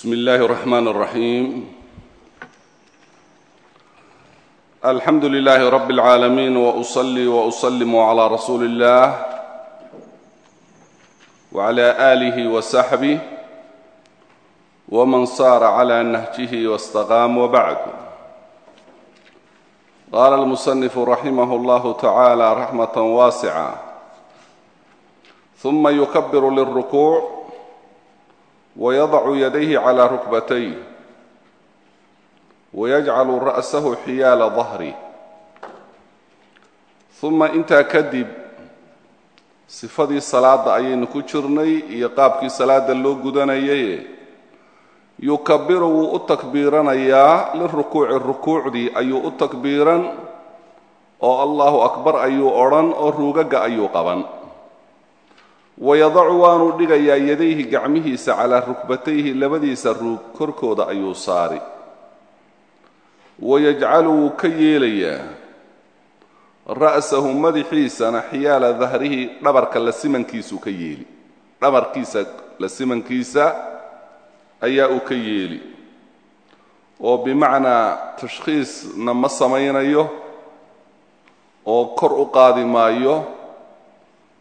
بسم الله الرحمن الرحيم الحمد لله رب العالمين واصلي واسلم على رسول الله وعلى اله وصحبه ومن صار على نهجه واستقام وبعد قال المصنف رحمه الله تعالى رحمه واسعه ثم يكبر للركوع wayadacu yadayhi calaa rukbatayh wayajcalu ra'sahu xiyaala dahri uma intaa kadib sifadii salaada ayaynu ku jirnay iyo qaabkii salaada loo gudanayaye yukabiru wuu u takbiiranayaa lirukuuci rukuucdii ayuu u takbiiran oo allahu akbar ayuu odhan oo ruugaga ayuu qaban wayadacu waanuu dhigayaa yadayhi gacmihiisa calaa rukbatayhi labadiisa ruug korkooda ayuu saari wayajcalu wuu ka yeelayaa ra'sahu madaxiisana xiyaala dahrihi dhabarka la simankiisuu ka yeeli. Dhabarkiisa la ayaa uu ka yeeli. Oo bimacnaa tashkhiisna ma samaynayo oo kor u qaadi maayo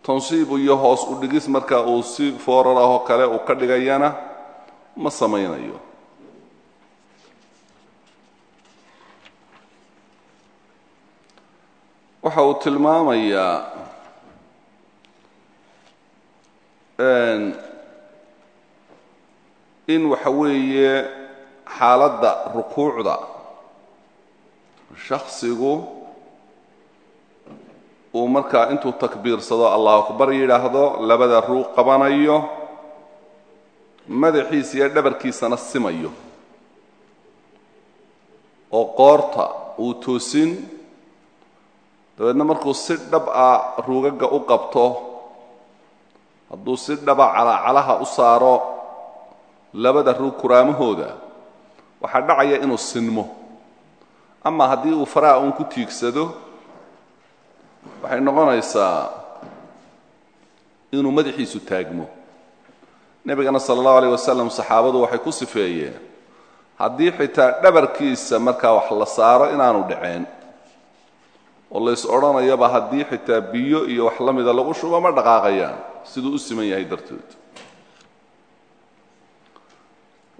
tansiib iyo hoos u dhigis marka uu si foorar ahoo kale uu ka dhigayana ma samaynayo. Waxa uu tilmaamayaa in waxa weeye xaaladda rukuucda shaksigu uu markaa intuu takbiirsado allahu akbar yidhaahdo labada ruug qabanayo madaxiisa iyo dhabarkiisana simayo. Oo qoorta uu toosin dabeedna markuu si dhab a ruugaga u qabto hadduu si dhaba calacalaha u saaro labada ruug kuraamahooda waxaa dhacaya inuu sinmo. Ama haddii uu faraha uun ku tiigsado waxay noqonaysaa inuu madaxiisu taagmo. Nebigana sala allahu alayh wasalam saxaabadu waxay ku sifeeyeen haddii xitaa dhabarkiisa markaa wax la saaro inaanu dhaceen oo lays odhanayaba haddii xitaa biyo iyo wax la mida lagu shubo ma dhaqaaqayaan. Siduu u siman yahay dartood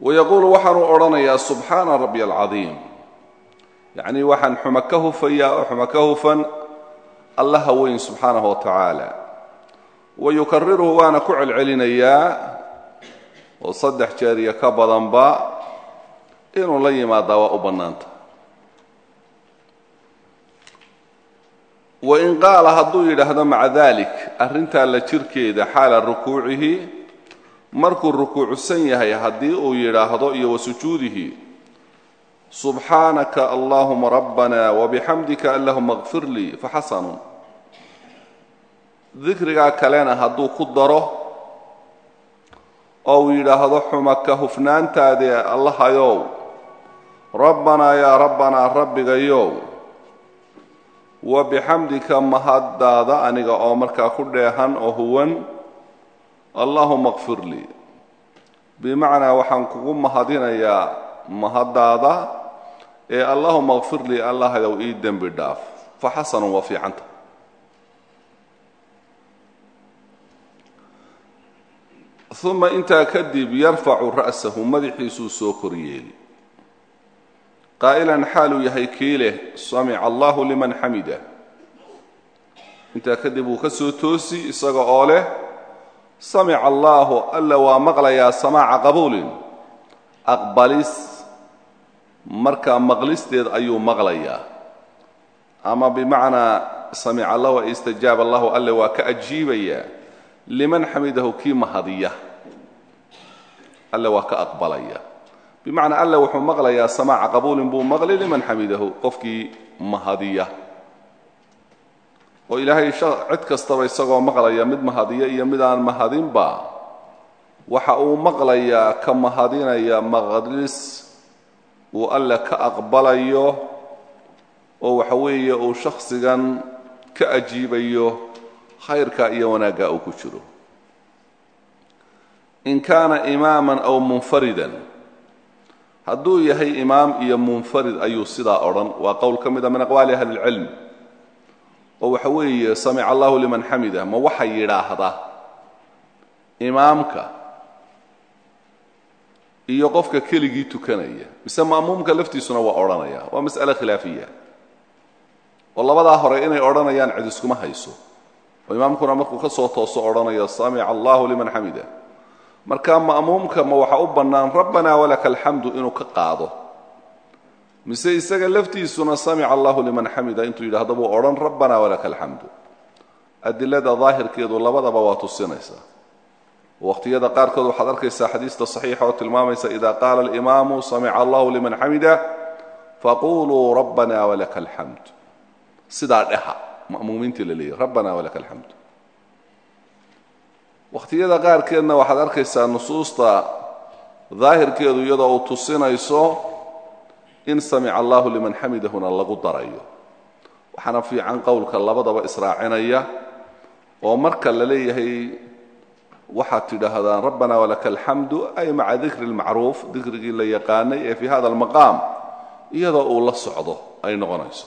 wayaquulu waxaanuu odhanayaa subxaana rabbi alcadiim yacnii waxaan xuma ka hufayaa oo xuma ka hufan allaha weyn subxaanahu wa tacaala wa yukariruhu waana ku celcelinayaa oo saddex jeer iyo ka badanba inuu la yimaadaa waa u bannaanta. Wain qaala hadduu yidhaahdo maca dalik arrintaa la jirkeeda xaala rukuucihi markuu rukuucsan yahay haddii uu yidhaahdo iyo wa subxaanaka allahuma rabbana wabixamdika allahuma kfir lii faxasanun dikrigaa kalena hadduu ku daro oo uu yidhaahdo xumaka hufnaantaadee allahayow. Rabbanaa yaa rabbanaa rabbigayow. Wa bixamdika mahaddaada aniga oo markaa ku dheehan oo huwan allahuma kfir lii bimacnaa waxaan kugu mahadinayaa mahaddaada allahuma kfir lii allahayow ii dembi dhaaf. Fa xasanun waa fiicanta uma intaa kadib yarfacu ra'sahu madaxiisuu soo kor yeeli qaa'ilan xaaluu yahay kii leh samica allahu liman xamida. Intaa kadib uu ka soo toosi isaga oo leh samica allaahu alla waa maqlayaa samaaca qabuulin. Aqbalis markaa maqlisteed ayuu maqlayaa. Ama bimacnaa samica allahu ay istajaaba allahu alle waa ka ajiibayaa liman xamidahu kii mahadiya alle waa ka aqbalaya. Bimacnaa alle wuxuu maqlayaa samaaca qabuulin buu maqli liman xamidahu qofkii mahadiya oo ilaahay cid kastaba isagoo maqlaya mid mahadiya iyo mid aan mahadinba waxa uu maqlayaa ka mahadinaya maqlis uu alle ka aqbalayo oo waxa weeye uu shakhsigan ka ajiibayo khayrka iyo wanaagga uu ku jiro. In kaana imaaman aw munfaridan hadduu yahay imaam iyo munfarid ayuu sidaa odhan. Waa qowl ka mida min aqwaali ahli اlcilm oo waxa weeye samica allahu liman xamida ma waxa yidhaahda imaamka iyo qofka keligii tukanaya mise ma'muumka laftiisuna waa odhanaya waa mas'ale khilaafiya. Oo labadaa hore inay odhanayaan cid iskuma hayso. Oo imaamkuna markuu ka soo tooso odhanayo samica allahu liman xamida marka ma'muumka ma waxa u bannaan rabbana walaka alxamdu inuu ka qaado. Mise isaga laftiisuna samica allahu liman xamida intuu yidhaahdo buu odhan rabbana walaka alxamdu adilada daahirkeedu labadaba waa tusinaysaa waqtiyada qaarkood waxaad arkaysaa xadiista saxiixa oo tilmaamaysa ida qaala alimaamu samica allahu liman xamida faquluu rabbana walaka alxamd sidaa dheha ma'muumiintii la leeyahy rabbana walaka alxamd wakhtiyada qaarkeedna waxaad arkaysaa nusuusta daahirkeedu iyadoo uu tusinayso in samica allahu liman xamidahuna lagu darayo. Waxaana fiican qowlka labadaba israacinaya oo marka la leeyahay waxaad tidhaahdaan rabbana walaka alxamdu ay maca dikri اlmacruuf dikrigii la yaqaanay ee fii hada almaqaam iyadoo uu la socdo ay noqonayso.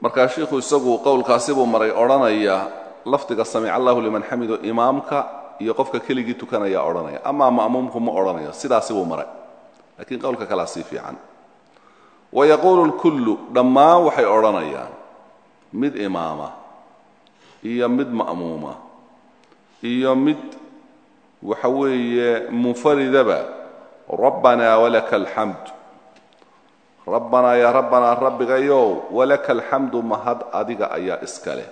Markaa shiikhu isagu qowlkaasi buu maray odhanaya lafdiga samic allahu liman xamido imaamka iyo qofka keligii tukanaya odhanaya. Amaa ma'muumku ma odhanayo sidaasi buu maray. Lakiin qowlka kalea sii fiican. Wayaquulu lkullu dhammaan waxay odhanayaan mid imaama iyo mid ma'muuma iyo mid waxa weeye munfaridaba rabbanaa walaka alxamd rabbanaa yaa rabbanaa rabbigayow walaka alxamdu mahad adiga ayaa iska leh.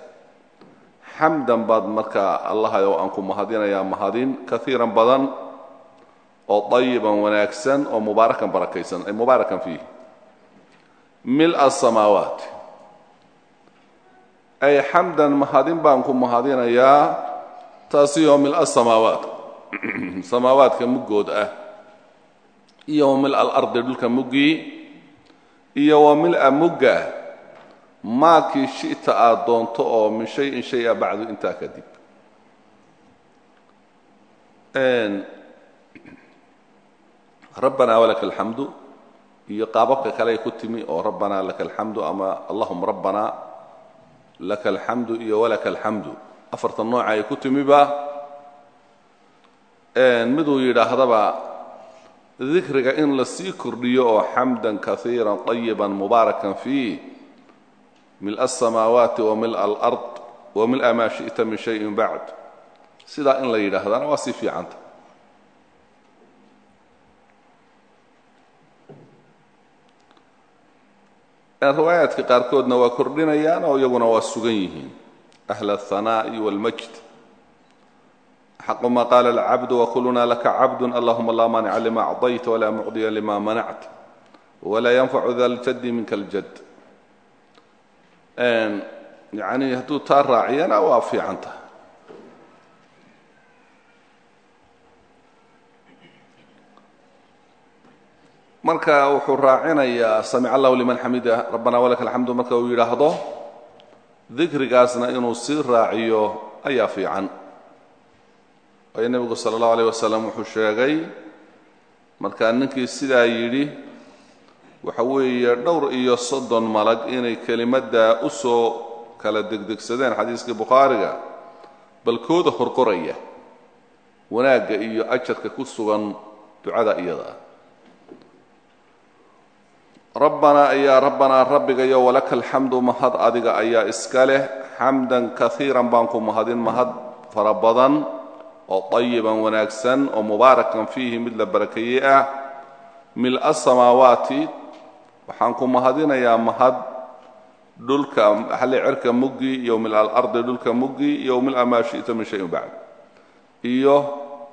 Xamdan baad markaa allahayow aan ku mahadinayaa mahadin kaiiran badan oo dayiban wanaagsan oo mubaarakan barakaysan ay mubaarakan fiih mila asamaawaat ay xamdan mahadin baan ku mahadinayaa taasi oo mila asamaawaat samaawaadka muggood ah iyo wa mila alardi dhulka muggii iyo wa mila mugga maakii shi'ta aad doonto oo min shayin shay-a bacdu intaa kadib rabbanaa walaka alxamdu iyo qaababka kale ku timi oo rabbanaa laka alxamdu ama allahuma rabbanaa laka alxamdu iyo walaka alxamdu afartan nooca ay ku timiba miduu yidhaahdaba dikriga in la sii kordhiyo oo xamdan kaiira طayiba mubaarakan fiih mil aلsamaawaati wa mil alard wa mila maa shiئta min shayin bacd sidaa in la yidhaahdana waa sii fiicanta riwaayaadka qaarkoodna waa kordhinayaan oo iyaguna waa sugan yihiin أهل الثناء والمجد حق ما قال العبد وكلنا لك عبد اللهم لا مانع لما أعطيت ولا معطي لما منعت ولا ينفع ذا الجد منك الجد يعني هدuu taa raaciyana waa fiicanta Marka wuxuu raacinayaa samic allahu liman xamida rabbana walaka alxamdu marka uu yidhaahdo dikrigaasna inuu sii raaciyo ayaa fiican. Waayo nebigu sala allahu alayh wasalam wuxuu sheegay markaa ninkii sidaa yidhi waxa weeye dhowr iyo soddon malag inay kelimaddaa u soo kala degdegsadeen xadiiskii bukhaariga balkooda horqoraya wanaagga iyo ajarka ku sugan ducada iyada ah rabbanaa ayaa rabbanaa rabbigayo walaka alxamdu mahad adiga ayaa iska leh. Xamdan kaiiran baan ku mahadin mahad fara badan oo طayiban wanaagsan oo mubaarakan fiihi mid la barakeeyey ah. Mil-a samaawaati waxaan ku mahadinayaa mahad dhulka xalli cirka muggii iyo mil alardi dhulka muggii iyo mil-a maa shi'ta min shayin bacd iyo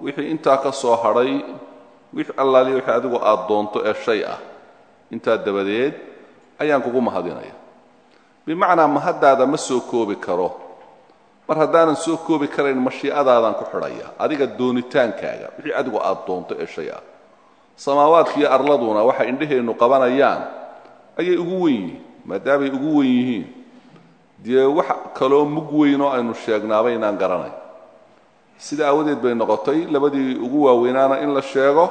wixii intaa ka soo hadhay wix allaaliya wixii adigu aada doonto ee shay ah intaa dabadeed ayaan kugu mahadinaya bimacnaa mahaddaada ma soo koobi karo. Mar haddaanan soo koobi karayn mashiicadaadaan ku xidhaya adiga doonitaankaaga wixii adigu aada doonto ee shay ah samaawaadka arladuna waxay indhaheennu qabanayaan ayay ugu wen yihiin maadaamay ugu wen yihiin. Dee wax kaloo mug weyn oo aynu sheegnaaba inaan garanayn sida aawadeed bay noqotay labadii ugu waaweynaana in la sheego.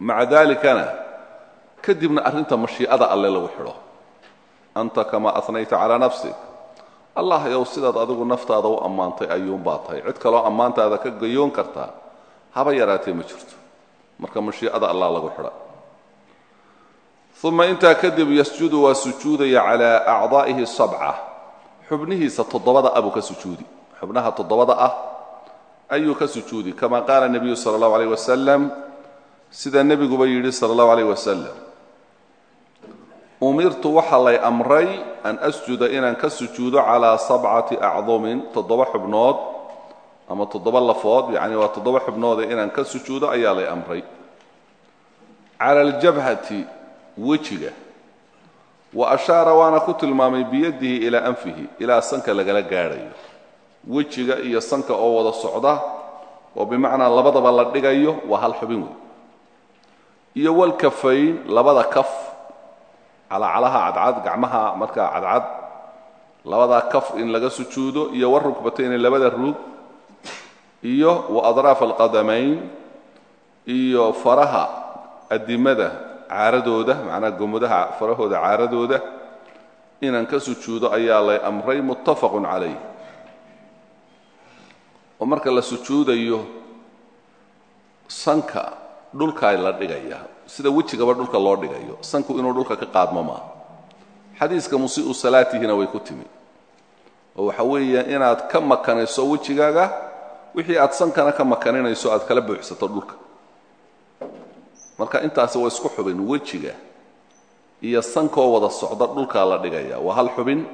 Maca dalikana kadibna arrinta mashiicada alle lagu xidho. Anta kamaa anayta calaa nafsik. Allah yow sidaad adigu naftaada u ammaantay ayuunbaa tahay. Cid kaloo ammaantaada ka gayoon kartaa haba yaraatee ma jirto. Marka mashiicada allah lagu xidha. Uma intaa kadib yasjudu waa sujuudaya calaa acdaa'ihi sabca. Xubnihiisa toddobada ah ka sujuudi. Xubnaha toddobada ah ayuu ka sujuudi. Kama qaala nebiyu sala allahu alayh wasalam sida nebiguba yidhi sala allahu alayh wasalam umirtu waxaa lay amray an asjuda inaan ka sujuudo calaa sabcati acdumin toddoba xubnood ama toddoba lafood yacni waa toddoba xubnoode inaan ka sujuudo ayaa lay amray. Cala aljabhati wejiga. Wa ashaara waana ku tilmaamay biyadihi ilaa anfihi ilaa sanka lagala gaadhayo. Wejiga iyo sanka oo wada socda oo bimacnaa labadaba la dhigayo waa hal xubin wey iyo walkafayn labada kaf calacalaha cadcad gacmaha markaa cadcad. Labadaa kaf in laga sujuudo iyo warukbatayni labada ruug iyo wa adraaf alqadamayn. Iyo faraha adimada caaradooda macnaa gomodaha farahooda caaradooda. Inaan ka sujuudo ayaa lay amray muttafaqun calayh. Oo marka la sujuudayo sanka dhulkaa la dhigaya sida wejigaba dhulka loo dhigayo sanku inuu dhulka ka qaadmo maaha xadiiska musii'u salaatihina way ku timi. Oo waxa weeya inaad ka makanayso wejigaaga wixii aad sankana ka makaninayso aad kala buuxsato dhulka. Marka intaasi waa isku xubin wejiga iyo sankoo wada socda dhulkaa la dhigaya. Waa hal xubin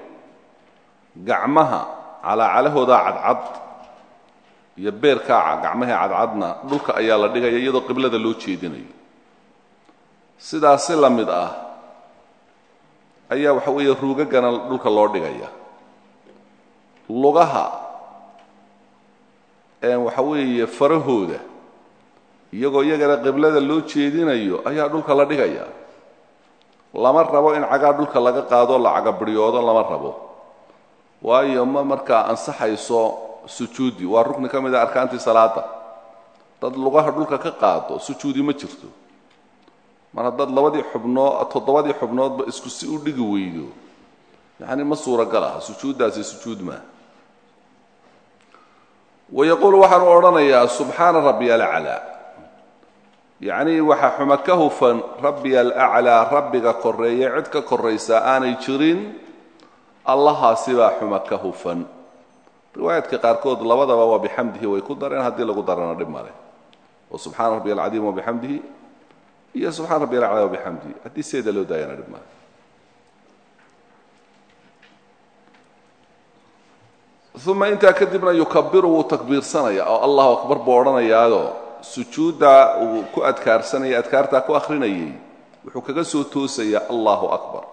gacmaha calaacalahoodaa cadcad iyo beerkaa gacmahii cadcadna dhulka ayaa la dhigaya iyadoo qiblada loo jeedinayo sidaasi la mid ah ayaa waxa weeye ruugagana dhulka loo dhigaya. Lugaha waxa weeye farahooda iyagoo iyagana qiblada loo jeedinayo ayaa dhulka la dhigaya. Lama rabo in cagaa dhulka laga qaado la cagabiryoodo lama rabo. Waayo ma markaa ansaxayso sujuudi. Waa rukni ka mid a arkaantii salaada dad lugaha dhulka ka qaado sujuudi ma jirto mar haddaad labadii xubnoo toddobadii xubnoodba isku si u dhigi weydo. Yacni ma suuragal ah sujuuddaasi sujuud maa wayaquulu waxaanu odhanayaa subxaana rabbiya alaclaa yacnii waxaa xuma ka hufan rabbiga korreeye cid ka korraysaa aanay jirin allahaasi baa xuma ka hufan. Riwaayaadka qaarkood labadaba waa bixamdihi way ku dareen haddii lagu darana dhib male oo subxaana rabbiya alcadiim wabixamdihi iyo subxana rabbi alaclaa wabixamdihi haddii seeda loo daayana dhib male uma intaa kadibna yukabiru wuu takbiirsanaya oo allahu akbar buu odhanayaado. Sujuuddaa uu ku adkaarsanaya adkaartaa ku akhrinayay wuxuu kaga soo toosayaa allahu akbar.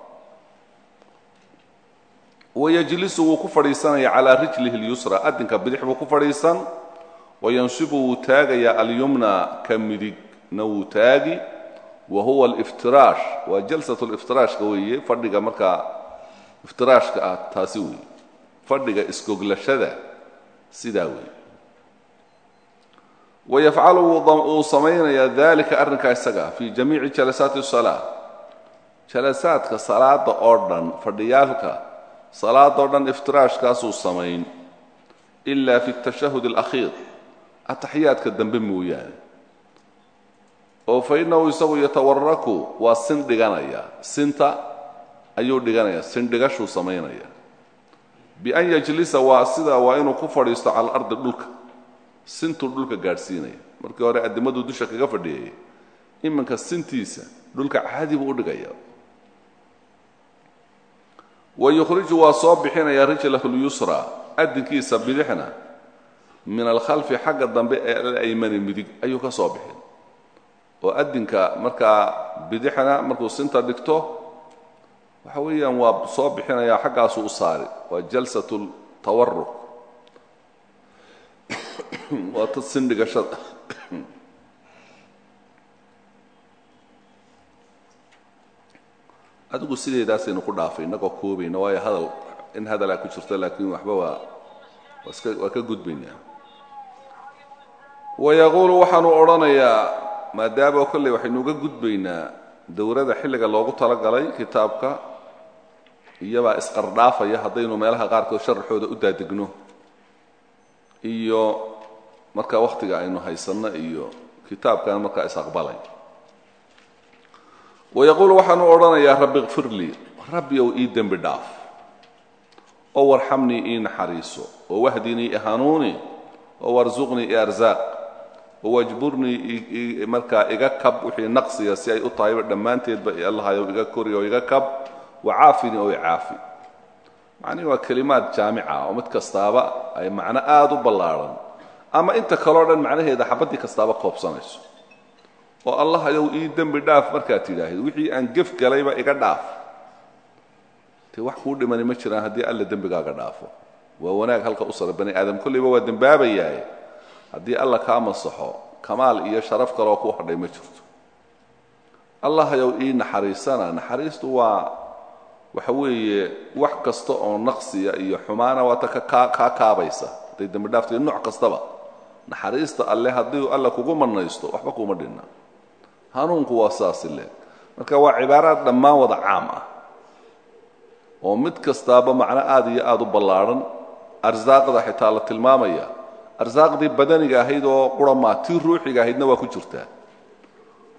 Wayajlisu wuu ku fadhiisanaya calaa rijlihi اlyusra adinka bidix buu ku fadhiisan. Wayansibu wuu taagayaa alyumna ka midigna wuu taagi wa huwa aliftiraash waa jalsat liftiraashka weeye fadhiga markaa iftiraashka ah taasi weeye fadhiga iskoglashada sidaa weeye wayafcalu wuu samaynayaa dalika arrinkaa isaga fii jamiici jalasaati الsalaa jalasaadka salaada oo dhan fadhiyaalka salaadoo dhan iftiraashkaasuu samayn ila fi اtashahud اlakhiir ataxiyaadka dambe mooyaane oo fa isagu yatawaraku waa sin dhiganaya. Sinta ayuu dhiganaya sin dhigashuu samaynaya. Bian yajlisa waa sida waa inuu ku fadhiisto cala alardi dhulka. Sintuu dhulka gaadhsiinaya. Markii hore addimaduu dusha kaga fadhiyayay iminka sintiisa dhulka caadi buu u dhigaya. Wa yukhriju waa soo bixinaya rijlahu lyusra adinkiisa bidixna min alkhalfi xagga dambe ee alaymani midig ayuu ka soo bixin oo adinka markaa bidixna markuu sinta dhigto waxa weeyaan waa soo bixinaya xaggaasuu u saari. Waa jalsat tawaruk waa ta sindhigashada adigu sideedaasaynu ku dhaafay innagoo koobayna waayo hadal in hadalaa ku jirto laakiin waxba waa waa ka gudbaynaa wayaquulu waxaanu odhanayaa maadaama kolley waxaynu uga gudbaynaa dowrada xilliga loogu talagalay kitaabka iyabaa isqardhaafaya haddaynu meelaha qaarkood sharaxooda u daadegno. Iyo markaa wakhtiga aynu haysanno iyo kitaabkan markaa isaqbalay wayaquulu waxaanu odhanayaa rabbi kfir lii. Rabbi ow ii dembi dhaaf. Oo warxamnii ii naxariiso. Oo wahdinii i hanuuni. Oo warsuqnii i wajburnii markaa iga kab wixii naqsiga si ay u tahayba dhammaanteedba allahayow iga kori oo iga kab wacaafinii oo icaafi macnihi waa kelimaad jaamica oo mid kastaaba ay macno aada u ballaadhan ama inta kaleo dhan macnaheeda xabaddii kastaaba koobsanayso. Oo allahayow ii dembi dhaaf markaad tidhaahid wixii aan gef galayba iga dhaaf. Te wax kuu dhimani ma jiraan haddii alla dembigaaga dhaafo. Waa wanaag halka u sara bani aadam kollayba waa dembaabayaaye haddii alla kaa masaxo kamaal iyo sharaf kaloo ku hadhay ma jirto. Allahayow ii naxariisana. Naxariistu waa waxa weeye wax kasta oo naqsiya iyo xumaana waata ka kaa kaabaysa. Hadday dembi dhaafto iyo nooc kastaba. Naxariista alle haddii alla kugu manaysto waxba kuma dhinna hanuunku waa saasi le. Marka waa cibaaraad dhammaan wada caam ah. Oo mid kastaaba macno aada iyo aada u ballaadhan arsaaqda xitaa la tilmaamaya arsaaqdii badaniga ahayd oo quramaa tii ruuxiga ahaydna waa ku jirtaa.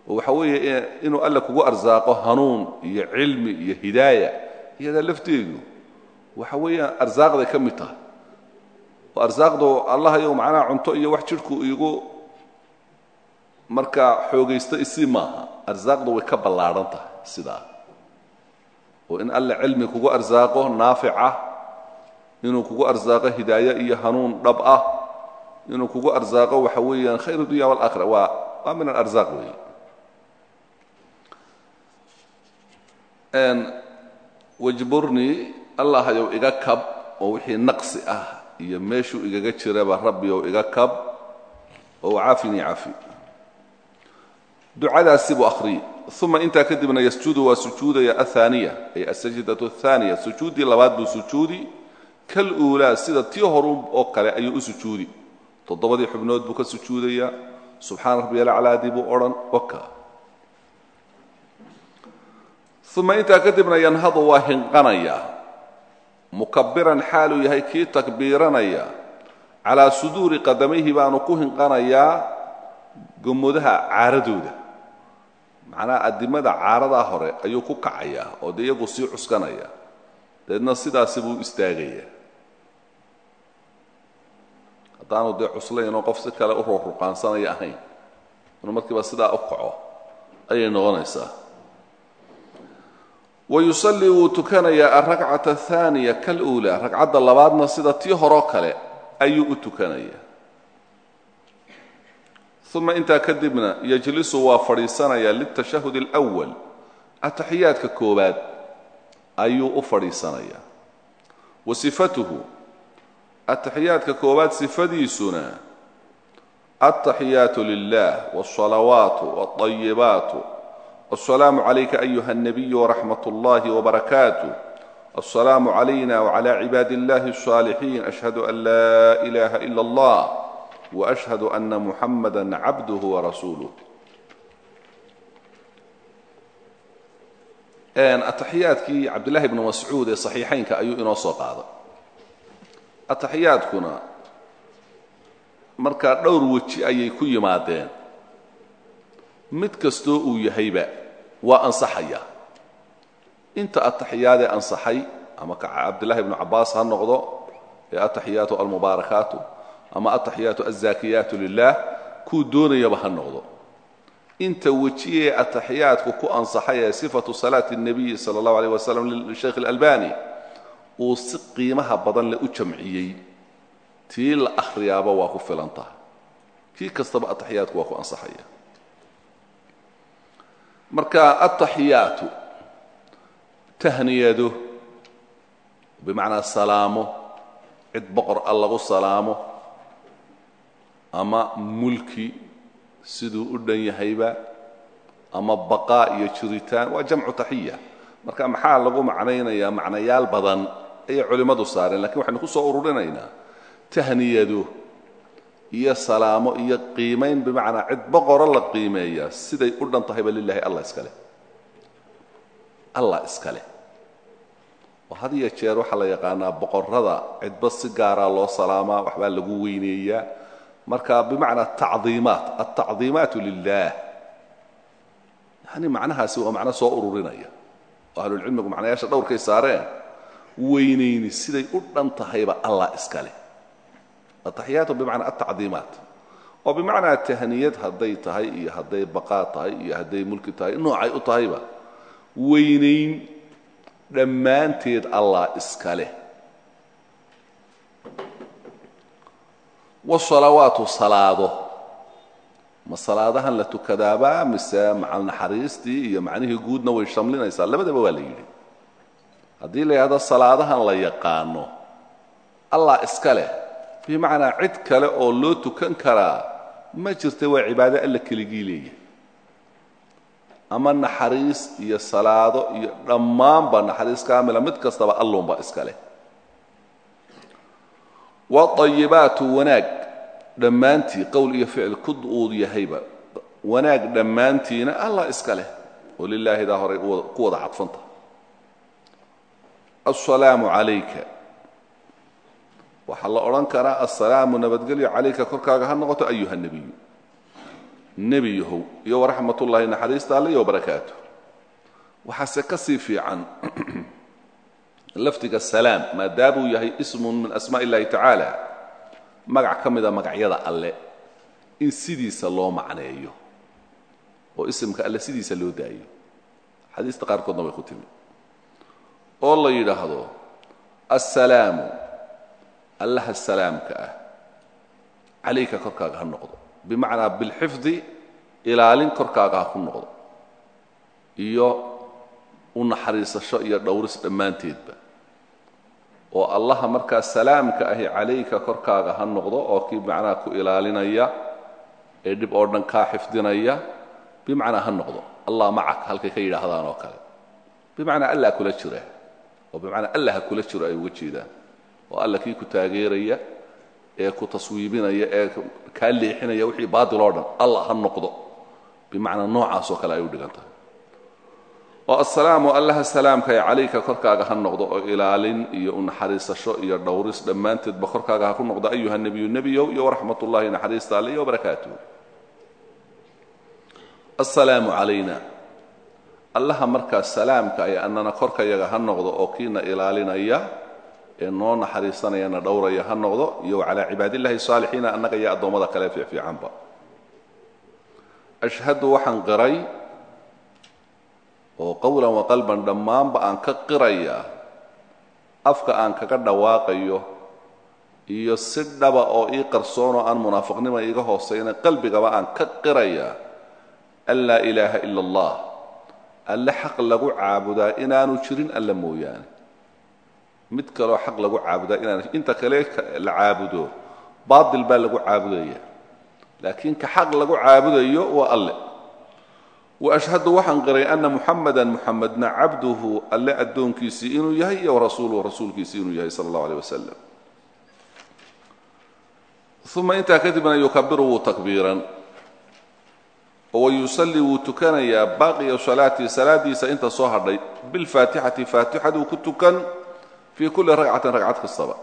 oo waxa weeye inuu alla kugu arsaaqo hanuun iyo cilmi iyo hidaaya iyadaa lafteedu waxa weeyaan arsaaqday ka mid tahay. oo arsaaqdu allahayow macnaha cunto iyo wax jidhku igu markaa xoogaysto isii maaha arsaaqdu way ka ballaadhan tahay sidaa. oo in alla cilmi kugu arsaaqo naafica inuu kugu arsaaqo hidaaye iyo hanuun dhab ah inuu kugu arsaaqo waxa weeyaan khayr dunya walakhira waa waa min alarsaq weeye. Wajburnii allahayow iga kab oo wixii naqsi ah iyo meeshuu igaga jiraba rabbiyow iga kab oo caafinii cafi ducadaasi buu akhriyey uma intaa kadibna yasjudu waa sujuudaya ahaaniya ay asajdatu ahaaniya sujuuddii labaad buu sujuudi. Kal uulaa sida tii horu oo kale ayuu u toddobadii xubnood buu ka sujuudayaa. Subxaana rabbiya alaclaadii buu odhan waka uma intaa kadibna yanhadu waa hinqanayaa mukabiran xaaluu yahay kii takbiiranaya. Calaa suduuri qadamayhi baanu ku hinqanayaa gomodaha caaradooda. Macnaha addimada caaradaa hore ayuu ku kacayaa oo dee iyagu sii cuskanaya. Dabeedna sidaasi buu istaagayaa haddaanu dee cuslaynoo qof si kale u ruqruqaansanaya ahayn. Inuu markiiba sidaa u kaco ayay noqonaysaa. Wayusallii wuu tukanayaa alrakcata ahaaniya kaluulaa ragcadda labaadna sida tii horoo kale ayuu u tukanayaa uma intaa kadibna yajlisu waa fadhiisanayaa litashahud alwal ataxiyaadka koobaad ayuu u fadhiisanayaa wa ataxiyaadka koobaad sifadiisuna altaxiyaatu lilah wاlsalawaatu wاlطayibaatu السلام عليك أيها النبي ورحمة الله وبركاته السلام علينا وعلى عباد الله الصالحين أشهد أن لا إله إلا الله وأشهد أن محمدا عبده ورسوله ataxiyaadkii cabdillaahi bnu mascuud ee saxiixaynka ayuu inoo soo qaaday ataxiyaadkuna markaa dhowr weji ayay ku yimaadeen mid kastoo uu yahayba waa ansaxaya inta ataxiyaadee ansaxay ama cabdillahi bnu cabbaas ha noqdo ee ataxiyaatu almubaarakaatu ama ataxiyaatu alzaakiyaatu lilah kuu doonayaba ha noqdo inta wejiyee ataxiyaadku ku ansaxay ee sifatu salaati الnebiyi salى اllahu alيyh wasalam lishaykh اlalbani uu si qiimaha badan le u jamciyey. Tii la akhriyaaba waa ku filan tahay kii kastaba ataxiyaadku waa ku ansaxaya. Marka ataxiyaatu tahniyado bimacnaa salaamo cid boqor a lagu salaamo ama mulki siduu u dhan yahayba ama baqaa iyo jiritaan waa jamcu taxiya marka maxaa lagu macnaynayaa macnayaal badan ayay culimmadu saareen lakiin waxaynu ku soo ururinaynaa. Tahniyado iyo salaamo iyo qiimayn bimacnaa cid boqoro la qiimeeya siday u dhan tahayba lilaahi allah iskale allah iskale oo had iyo jeer waxaa la yaqaanaa boqorrada cidba si gaaraa loo salaamaa waxbaa lagu weyneeyaa. Marka bimacnaa tacdiimaat altacdiimaatu lilah yani macnahaasi waa macno soo ururinaya oo ahlulcilmigu macnayaasha dhowrkay saareen weynayni siday u dhan tahayba allah iskale. Ataxiyaatu bimacnaa altacdiimaat oo bimacnaa tahniyad hadday tahay iyo hadday baqaa tahay iyo hadday mulki tahay noocay u tahayba. Weynayn dhammaanteed allah iska leh wasalawaatu salaado. Ma salaadahan la tukadaabaa mise macal naxariistii iyo macnihii guudna way shamlinaysaa? Labadaba waa la yidhi haddii la yidhahdo salaadahan la yaqaano allah iska leh. Bimacnaa cid kale oo loo tukan karaa ma jirta waa cibaado alla keligii leeyahay. Ama naxariis iyo salaado iyo dhammaanba naxariis kaamila mid kastaba allunba iska leh. Waayibaatu wanaag dhammaantii qowl iyo ficil kud uu yahayba wanaag dhammaantiina allah iska leh. Oo lilaahidaa horay ku wada assalaamu calayka. Waxaa la odhan karaa assalaamu nabadgelyo calayka korkaaga ha noqoto ayuha nebiyu. Nebi yahow iyo waraxmat ullaahi iyo barakaatu waxaase ka sii fiican lafdiga salaam maadaamuu yahay ismun min asmaa illahi tacaala. Magac ka mida magacyada alle in sidiisa loo macneeyo oo isimka alle sidiisa loo daayo. Xadiista qaarkoodna way ku timi oo la yidhaahdo assalaamu. Allaha salaamka ah. Calayka korkaaga ha noqdo. Bimacnaa bilxifdi ilaalin korkaaga ha ku noqdo. Iyo u naxariisasho iyo dhowris dhammaanteedba. Oo allaha markaa salaamka ahi calayka korkaaga ha noqdo oo kii macnaha ku ilaalinaya ee dhib oo dhan kaa xifdinaya bimacnaa ha noqdo. Allah macak halkay ka yidhaahdaan oo kale. Bimacnaa allah kula jira oo bimacnaa allah ha kula jiro ay uga jeedaan. Oo alla kii ku taageeraya ee ku taswiibinaya ee kaa leexinaya wixii baatil oo dhan. Allah ha noqdo. Bimacnaa noocaasoo kale ay u dhigan tahay. Oo assalaamu allaha salaamka ee calayka korkaaga ha noqdo oo ilaalin iyo u naxariisasho iyo dhowris dhammaanteedba korkaaga ha ku noqdo ayuha nebiyu nebiyow iyo waraxmat naxariista alle iyo assalaamu calayna allaha markaa salaamka ay annana korkayaga ha noqdo oo kiina ilaalinaya ee noo naxariisanayana dhowraya ha noqdo iyo calaa cibaadillahi saalixiina annaga iyo addoommada kale fiicfiicanba ashhadu waxaan qiray oo qowlan wa qalban dhammaanba aan ka qiraya afka aan kaga dhawaaqayo iyo si dhaba oo ii qarsoonoo aan munaafiqnima iiga hoosayna qalbigaba aan ka qiraya an laa ilaaha ila allah alle xaq lagu caabudaa inaanu jirin alla mooyaane. Mid kaloo xaq lagu caabudaa inaan inta kale la caabudo baatil baa lagu caabudaya laakiin ka xaq lagu caabudayo waa alle. Wa ashhadu waxaan qiray anna muxamadan muxamedna cabduhu alle addoonkiisii inuu yahay iyo rasuuluhu rasuulkiisii inuu yahay sala allahu aleyh wasalam uma intaa kadibna yukabiru wuu takbiiran oo wayusallii wuu tukanayaa baaqiya salaatii salaadiisa inta soo hadhay. Bilfaatixati faatixaduu ku tukan fii kulli ragcatin ragcad kastaba.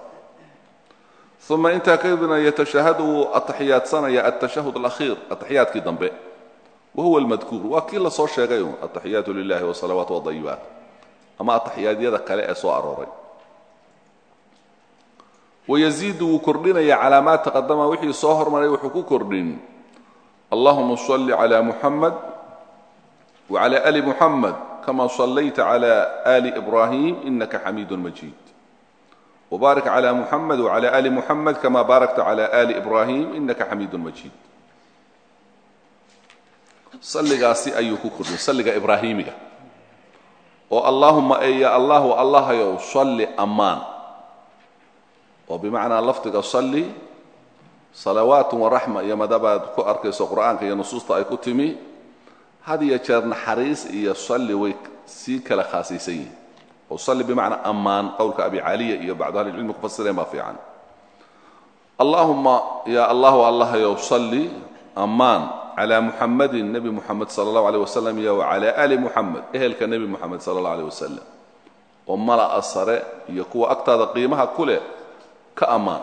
Uma intaa kadibna yatashahadu wuu ataxiyaadsanaya altashahud alakhiir ataxiyaadkii dambe. Wa huwa almadkuur. Waa kii la soo sheegay un ataxiyaatu lilahi wasalawaat wadayibaat ama ataxiyaadyada kale ee soo arooray. Wayaziidu wuu kordhinaya calaa maa allahuma salli cla muxamed wclى ali muxamed kama sallayta clى ali ibrahim inaka xamiidu majid wbaarik clى muxamed wclى ali muxamed kama baarakta clى ali ibrahim inaka xamiidu majid salligaasi ayuu ku kordhin salliga ibraahimiga oo allaahuma eya allahu allahayow salli ammaan oo bimacnaa lafdiga salli salawaat waraxma iyo madabaad ku arkayso qur'aanka iyo nusuusta ay ku timi had iyo jeer naxariis iyo salli way sii kala khaasaysan yihiin oo salli bimacnaa ammaan qowlka abi caliya iyo bacdu ahlicilmi ku fasireen baa fiican. Allaahuma yaa allahu allahayow salli ammaan calaa muxamadin nebi muxamed sala allahu aleyh wasalam iyo wacalaa aali muxamed ehelka nebi muxamed sala allahu aleyh wasalam oo mala'a sare iyo kuwa agtaada qiimaha ku leh ka ammaan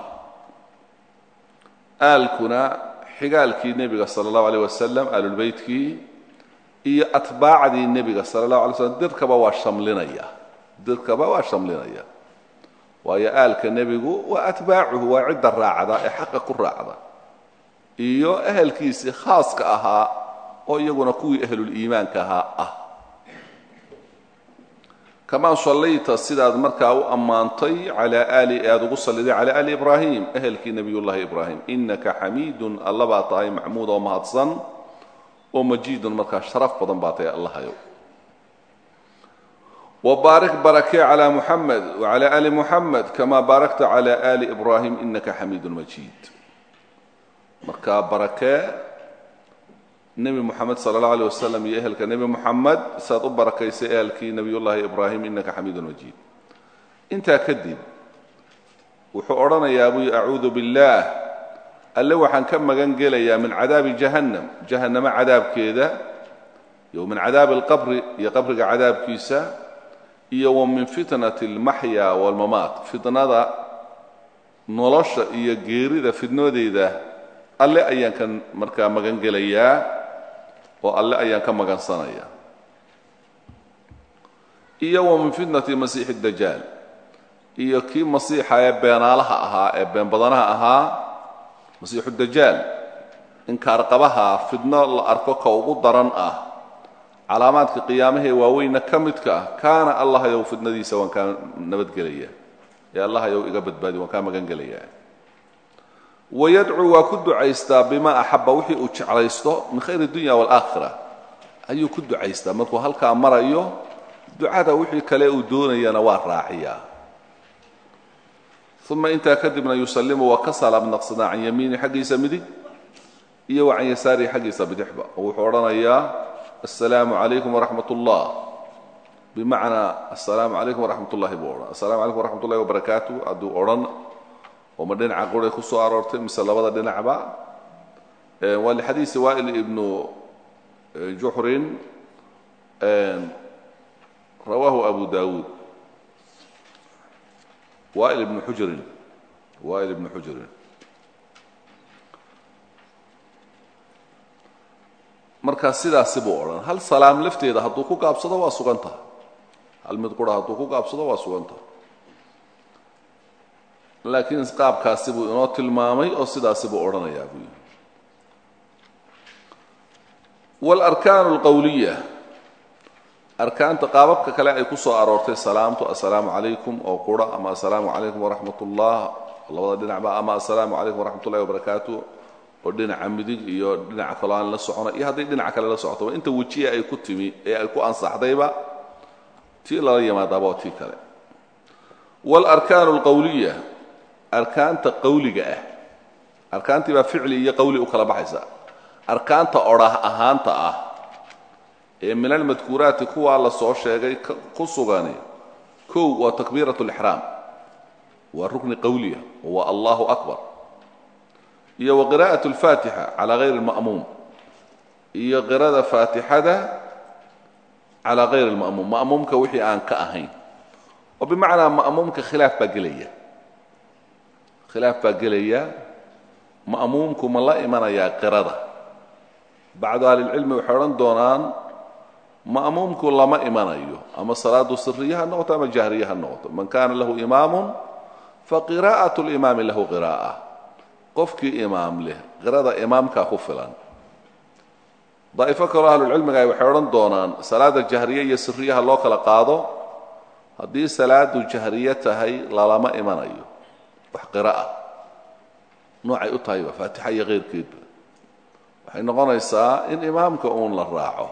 aalkuna xigaalkii nebiga sala allahu aleyh wasalam aalulbeytkii iyo atbaacdii nebiga sala allahu alay slam dirkaba waa shamlinaya. Dirkaba waa shamlinaya. Waayo aalka nebigu waa atbaacuhu waa cidda raacda ee xaqa ku raacda. Iyo ehelkiisii khaaska ahaa oo iyaguna kuwii ahluliimaanka ahaa ah kamaa sallayta sidaad markaa u ammaantay calaa aali aad ugu salliday calaa aali ibraahim ehelkii nebiyullaahi ibraahim. Innaka xamiidun alla baa tahay maxmuud oo mahadsan oo majiidun markaa sharaf badan baa tahay allahayow wbaarik barakee calaa muxamed wacalaa aali muxamed kamaa baarakta calaa aali ibraahim innaka xamiidu majiid. Markaa barakee nebi moxamed sala allah aleh wasalam iyo ehelka nebi moxamed saad u barakaysay ehelkii nebiyullaahi ibraahim innaka xamiidun majiid. Intaa kadib wuxuu odhanayaa buu yii acuudu billaah. Alle waxaan ka magan gelayaa min cadaabi jahannam jahannamo cadaabkeeda iyo min cadaabi alqabri iyo qabriga cadaabkiisa iyo wa min fitnati almaxya waalmamaat fitnada nolosha iyo geerida fitnoodeeda alle ayaan ka markaa magan gelayaa oo alle ayaan ka magansanayaa iyo wa min fitnati masiixi dajaal iyo kii masiixa ee beenaalaha ahaa ee been badanaha ahaa masiixu dajaal inkaarqabaha fidno la arko ka ugu daran ah. Calaamaadka qiyaamahee waaweyna ka midka ah kaana allahayow fidnadiisa waan kaa nabadgelaya. Ee allahayow iga badbaadi waan kaa magan gelayaa wayadcuu waa ku ducaystaa bimaa axaba wixii uu jeclaysto min khayr dunya waalaakhira ayuu ku ducaystaa. Markuu halkaa marayo ducada wixii kale uu doonayana waa raaciyaa. Uma intaa kadibna yusalimu waa ka salaam naqsanaa can iyo wa can yasaarihi bidixba. Oo wuxuu odhanayaa assalaamu calaykum waraxmat ullah bimacnaa assalaamu calaykum waraxmat ullahi buu odhan. Assalaamu calaykum waraxmat ullahi wabarakaatu hadduu odhan oo ma dhinaca quray ku soo aroortay mise labada dhinacba? Waa lixadiisi waa'il ibnu juxrin rawaahu abu dawuud waa'il ibnu xujrin waa'il ibnu xujrin. Markaa sidaasi buu odhan hal salaam lafteeda hadduu ku gaabsado waa sugantaha hal mid qura hadduu ku gaabsado waa sugantaha laakiin qaabkaasi buu inoo tilmaamay oo sidaasi buu odhanayaa buu yidhi. Waalarkaanu alqowliya arkaanta qaababka kale ay ku soo aroortay salaamtu assalaamu calaykum oo qura ama assalaamu calaykum waraxmat labada dhinacba ama assalaamu calaykum waraxmat wabarakaatu oo dhinaca midig iyo dhinaca kaloo la socona iyo hadday dhinaca kale la socotoba inta wejiya ay ku timi ee ay ku ansaxdayba tii lala yimaadaaba oo tii kale. Waalarkaanu alqowliya arkaanta qowliga ah arkaantii baa ficli iyo qowli u kala baxaysa arkaanta odhah ahaanta ah ee min almadkuuraati kuwaa la soo sheegay ku sugani kow waa takbiirat اlixraam waa rukni qowliya oo waa allahu akbar iyo wa qira'aة اlfaatixa calى gayri اlma'muum iyo qirada faatixada calى gayri اlma'muum ma'muumka wixii aan ka ahayn oo bimacnaa ma'muumka khilaaf baa gelaya khilaaf baa gelaya ma'muumku ma la imanayaa qirada. Bacdu ahlilcilmi waxay odhan doonaan ma'muumku lama imanayo ama salaadu siriya ha noqoto ama jahriya ha noqoto. Man kana lahu imaamu faqira'aة اlimaami lahu qira'a qofkii imaam leh qirada imaamkaa ku filan. Daa'ifo kaloo ahlulcilmiga waxay odhan doonaan salaada jahriye iyo siriyaha loo kala qaado haddii salaadu jahriye tahay lalama imanayo wax qira'a noocay u tahay waa faatixa iyo keyrkeedba waxay noqonaysaa in imaamka uun la raaco.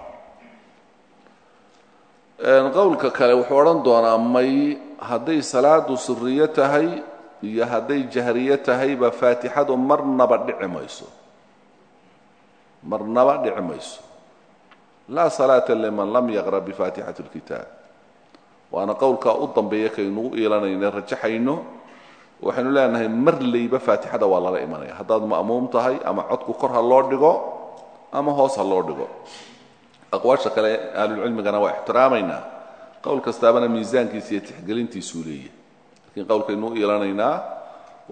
Qowlka kale wuxuu odhan doonaa may hadday salaadu siriyo tahay iyo hadday jahriye tahayba faatixadu marnaba dhici marnaba dhici laa salaata liman lam yaqra bifaatixati اlkitaab waana qowlkaa u dambeeya kaynugu iilanayno rajaxayno waxaynu leenahay mar layba faatixada waa lala imanaya haddaad ma'muum tahay ama codku kor ha loo dhigo ama hoos ha loo dhigo. Aqwaasha kale ahlulcilmigana waa ixtiraamaynaa qowl kastaabana miisaankiisa iyo tixgelintiisuu leeyahy lakiin qowlkaynu u iilanaynaa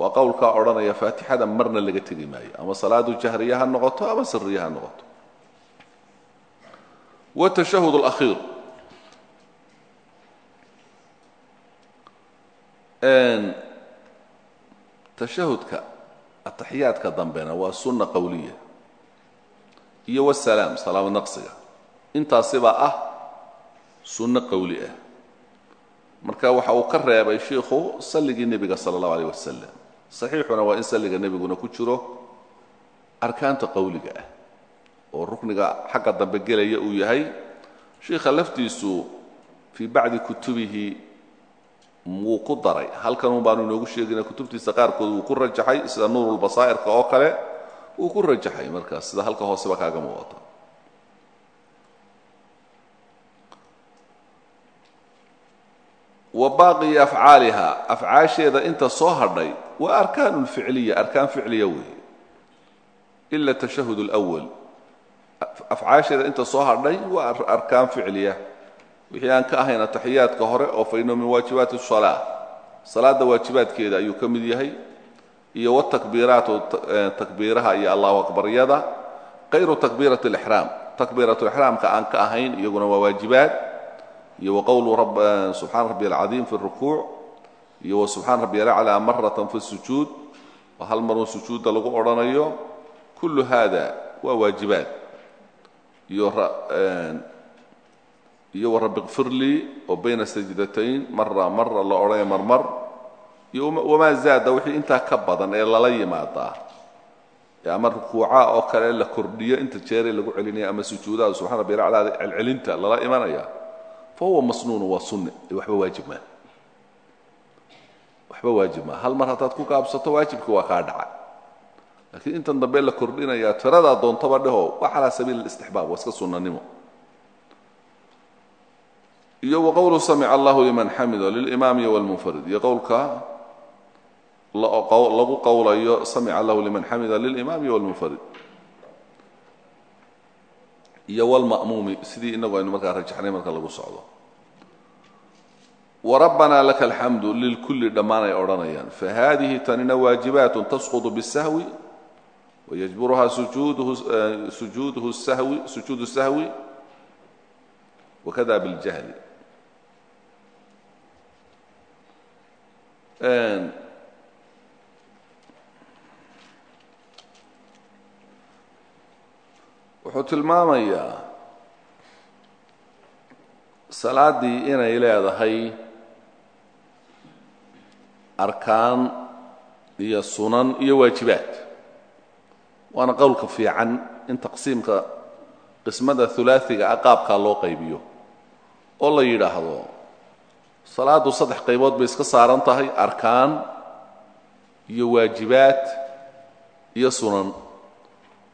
waa qowlkaa odhanaya faatixada marna laga tegi maayo. Ama salaadu jahriya ha noqoto ama siriya ha noqoto. Wtashahud اlakhiir tashahudka ataxiyaadka dambena waa sunna qowliya iyo wasalaam salaamo naqsiga. Intaasibaa ah sunno qowli ah marka waxa uu ka reebay shiikhu salligii nebiga sala اllahu alيyh wasalam saxiixuna waa in salliga nebiguna ku jiro arkaanta qowliga ah. Oo rukniga xagga dambe gelaya uu yahay. Shiikha laftiisu fii bacdi kutubihi wuu ku daray. Halkan un baanu inoogu sheegina kutubtiisa qaarkood wuu ku rajaxay sida nuurulbasaa'irka oo kale wuu ku rajaxay markaas sida halka hooseba kaaga muuqata wa baaqii afcaaliha afcaasheeda inta soo hadhay waa arkaan ficliya arkaan ficliya weeye. Ila tashahud اlأwal afcaasheeda inta soo hadhay waa arkaan wixii aan ka ahayn ataxiyaadka hore oo faino min waajibaati الصalaa salaada waajibaadkeeda ayuu ka mid yahay iyo wtakbiiraatu takbiiraha iyo allahu akbaryada kayru takbiirat اlixraam takbiirat lixraamka aan ka ahayn iyaguna waa waajibaad iyo waqowlu subxaan rabbi alcadiim fi اrukuuc iyo wasubxaan rabbi alaclى marata fi الsujuud oo hal marun sujuudda lagu odhanayo kullu hada waa waajibaad iyo warabi kfir lii oo bayna sajdatayn mara mara la odhanaya marmar iyo wamaa zaada wixii intaa ka badan ee lala yimaadaa ama rukuuca oo kale la kordhiyo inta jeere lagu celinaya ama sujuudaha subxana rabbi alaclaa celcelinta lala imanaya fa huwa masnuunu waa sunne waxba waajib maa waxba waajib maa hal mar haddaad ku gaabsato waajibkii waa kaa dhaca laakiin intan dambe la kordhinaya tiradaa doontaba dheho waa calaa sabiili اlistixbaab waa iska sunnanimo iyo wqowlu samica allahu liman xamido lilimaami wlmunfarid iyo qowlka lagu qowlayo samica allahu liman xamida lilimaami wlmunfarid iyo wlma'muumi sidii inagu aynu markaa rajaxnay marka lagu socdo. Warabbanaa laka alxamdu lilkulli dhammaan ay odhanayaan. Fahadihi tanina waajibaat tasqudu bisahwi wayajburuhaa eh, sujuuduhu sahwi sujuudu sahwi wakada biljahli wuxuu tilmaamayaa salaaddii inay leedahay arkaan iyo sunan iyo waajibaad. Waana qowlka fiican in taqsiimka qismada hulaaiga ah qaabkaa loo qaybiyo oo la yidhaahdo salaaddu saddex qaybood bay iska saaran tahay arkaan iyo waajibaad iyo sunan.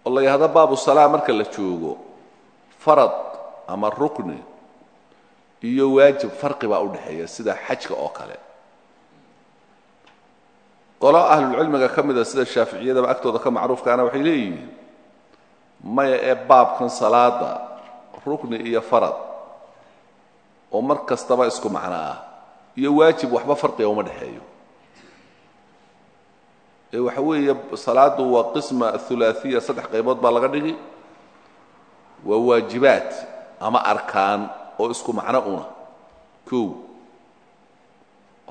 Oo la yidhahdo baabu salaa marka la joogo farad ama rukni iyo waajib farqi baa u dhexeeya sida xajka oo kale. Qolo ahlulcilmiga ka mida sida shaaficiyadaba agtooda ka macruufkaana waxay leeyihiin maya ee baabkan salaada rukni iyo farad oo mar kastaba isku macno ah iyo waajib waxba farqiga uma dhexeeyo ee waxa weeye salaaddu waa qisma hulaaiya saddex qaybood baa laga dhigi. Waa waajibaad ama arkaan oo isku macno una. Kow.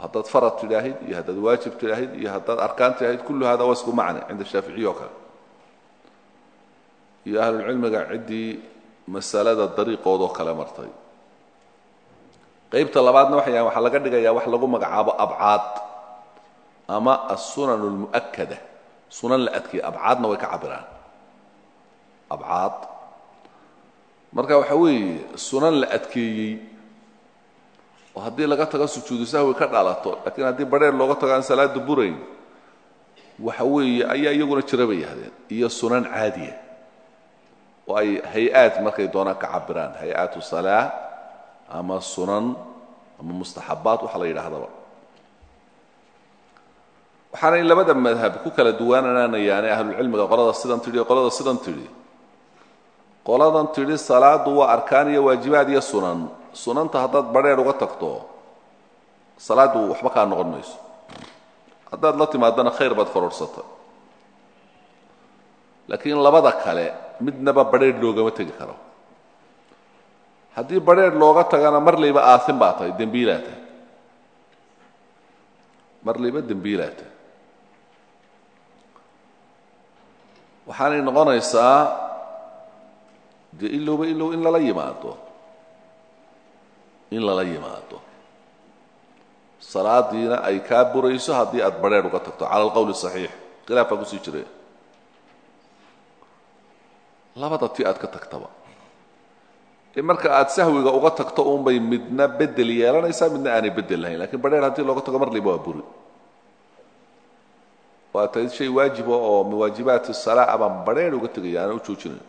Haddaad farad tidhaahid iyo haddaad waajib tidhaahid iyo haddaad arkaan tidhaahid kullu hada waa isku macne cinda shaaficiya oo kale. Iyo ahlulcilmiga ciddii masalada dariiqoodoo kale martay qaybta labaadna yahan waxaa laga dhigayaa wax lagu magacaabo abcaad ama asunan اlmu'akada sunan la adkeeye abcaadna way ka cabiraan abcaad. Marka waxa weeye sunan la adkeeyey oo haddii laga tago sujuudu sahwi ka dhalato lakiin haddii barheer looga tago aan salaada waxa weeye ayaa iyaguna jira bay iyo sunan caadiya oo ay hay'aad markay doonaan ka cabiraan hay'aatu salaa ama sunan ama mustaxabaat waxa la yidhaahdaba. Waxaanay labada madhab ku kala duwaananaanayaane ahlulcilmiga qolada sidan tidhi iyo qolada sidan tidhi. Qoladan tidhi salaadu waa arkaan iyo waajibaad iyo sunan. Sunanta haddaad badheedh uga tagto salaaddu waxba kaa noqon mayso. Haddaad la timaadana khayr baad kororhsatay laakiin labada kale midnaba badheedh loogama tegi karo haddii badheedh looga tagana mar layba aasin baa tahay dembiilaa tahay. Mar layba dembiilaa tahay. Waxaanay noqonaysaa dee ilowba ilow in lala yimaado? In lala yimaado. Salaadiina ay kaa burayso haddii aad badheedh uga tagto cala alqowl saxiix. Khilaafaa ku sii jire labada ti aad ka tagtaba marka aad sahwiga uga tagto unbay midna bedel yeelanaysaa midna aanay bedel lahayn. Lakiin badheedh haddii looga tago mar waa buri. Waa tahay shay waajiba oo min salaa abaan badheedh uga tegaya aanan u joojinayn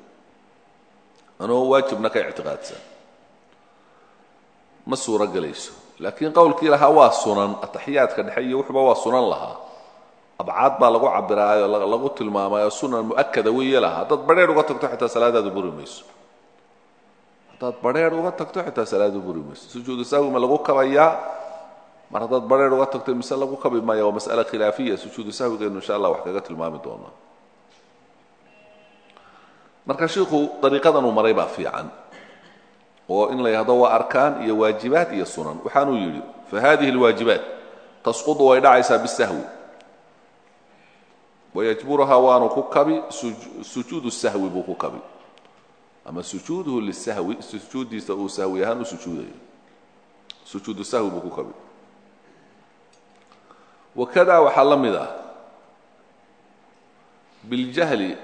anoo waajibna ka ictiqaadsan. Ma suuro gelayso laakiin qowlkii lahaa waa sunan ataxiyaadka dhexe iyo wuxuba waa sunan lahaa. Abcaad baa lagu cabiraayo lagu tilmaamayo sunan mu'akada weeye lahaa. Haddaad badheedh uga tagto xitaa salaadaadu buri mayso haddaad badheedh uga tagto xitaa salaadu buri mayso sujuudu sahwi ma lagu kabayaa mar haddaad badheedh uga tagto mise lagu kabi maya waa mas'ala khilaafiya. Sujuudu sahwigeenu insha allah wax kaga tilmaami doonaa. Marka shiikhu dariiqadan uu maray baa fiican. Oo in la yidhahdo waa arkaan iyo waajibaat iyo sunan. Waxaanuu yidhi fa hadihi اlwaajibaat tasqudu way dhacaysaa bisahwi. Wayajburuhaa waanu ku kabi sujuudu sahwi buu ku kabi ama sujuuduhu lisahwi sujuuddiisa uu sahwi ahaan u sujuudayo sujuudu sahwi buu ku kabi wakada waxaa la mid ah biاljahli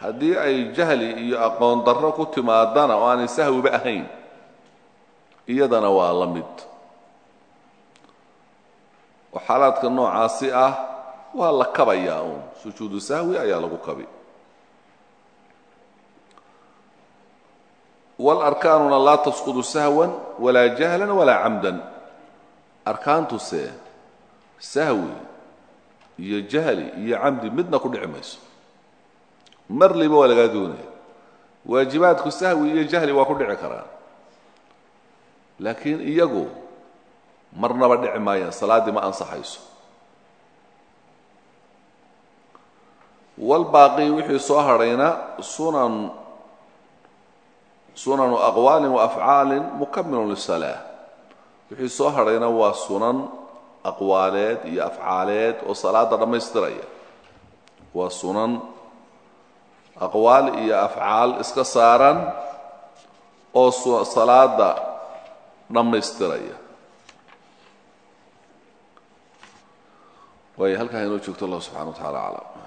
haddii ay jahli iyo aqoon darro ku timaadana oo aanay sahwiba ahayn iyadana waa la mid xaalaadka noocaasi ah waa la kabayaa uun. Sujuudu sahwi ayaa lagu kabi. Walarkaanuna laa tasqudu sahwan walaa jahlan walaa camdan. Arkaantuse sahwi iyo jahli iyo camdi midna ku dhici mayso. Mar liba waa lagaa doonaya. Waajibaadku sahwi iyo jahli waa ku dhici karaan. Laakiin iyagu marnaba dhici maayaan salaaddii ma ansaxayso. Walbaaqi wixii soo hadhayna sunan sunanu aqwaalin wa afcaalin mukamilun lisalaa wixii soo hadhayna waa sunan aqwaaleed iyo afcaaleed oo salaadda dhammaystiraya. Waa sunan aqwaal iyo afcaal iska saaran oo salaada dhammaystiraya waay halkaa inoo joogto allah subxana wa tacala aclam